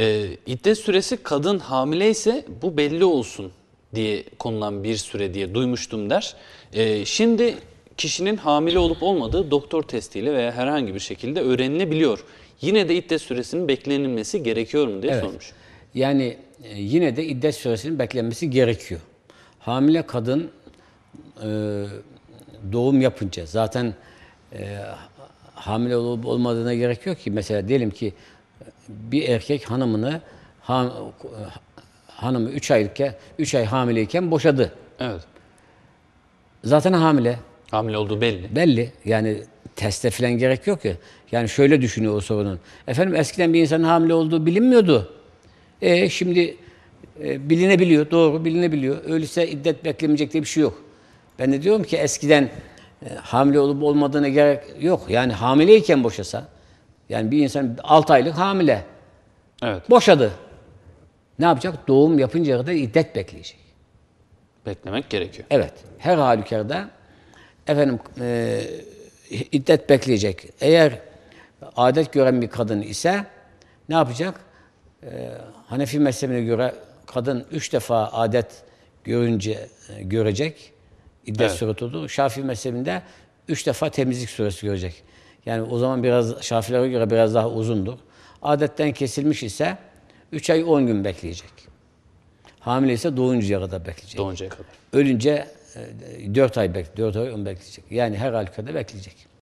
Ee, iddet süresi kadın hamile ise bu belli olsun diye konulan bir süre diye duymuştum der. Ee, şimdi kişinin hamile olup olmadığı doktor testiyle veya herhangi bir şekilde öğrenilebiliyor. Yine de iddet süresinin beklenilmesi gerekiyor mu diye Evet. sormuş. Yani e, yine de iddet süresinin beklenmesi gerekiyor. Hamile kadın e, doğum yapınca zaten e, hamile olup olmadığına gerek yok ki. Mesela diyelim ki bir erkek hanımını han, hanımı 3 aylıkken 3 ay hamileyken boşadı. Evet. Zaten hamile. Hamile olduğu belli. Belli. Yani teste falan gerek yok ki. Yani şöyle düşünüyor o sorunun. Efendim eskiden bir insanın hamile olduğu bilinmiyordu. E şimdi e, bilinebiliyor. Doğru bilinebiliyor. Öyleyse iddet beklemeyecek diye bir şey yok. Ben de diyorum ki eskiden e, hamile olup olmadığına gerek yok. Yani hamileyken boşasa yani bir insan 6 aylık hamile. Evet. Boşadı. Ne yapacak? Doğum yapıncaya kadar iddet bekleyecek. Beklemek gerekiyor. Evet. Her halükarda efendim e, iddet bekleyecek. Eğer adet gören bir kadın ise ne yapacak? E, Hanefi mezhebine göre kadın üç defa adet görünce e, görecek. İddet Evet. süresi olur. Şafii mezhebinde üç defa temizlik süresi görecek. Yani o zaman biraz Şafilere göre biraz daha uzundur. Adetten kesilmiş ise 3 ay 10 gün bekleyecek. Hamile ise doğuncaya kadar bekleyecek. Doğuncaya kadar. Ölünce 4 ay bek 4 ay 10 bekleyecek. Yani her halükarda bekleyecek.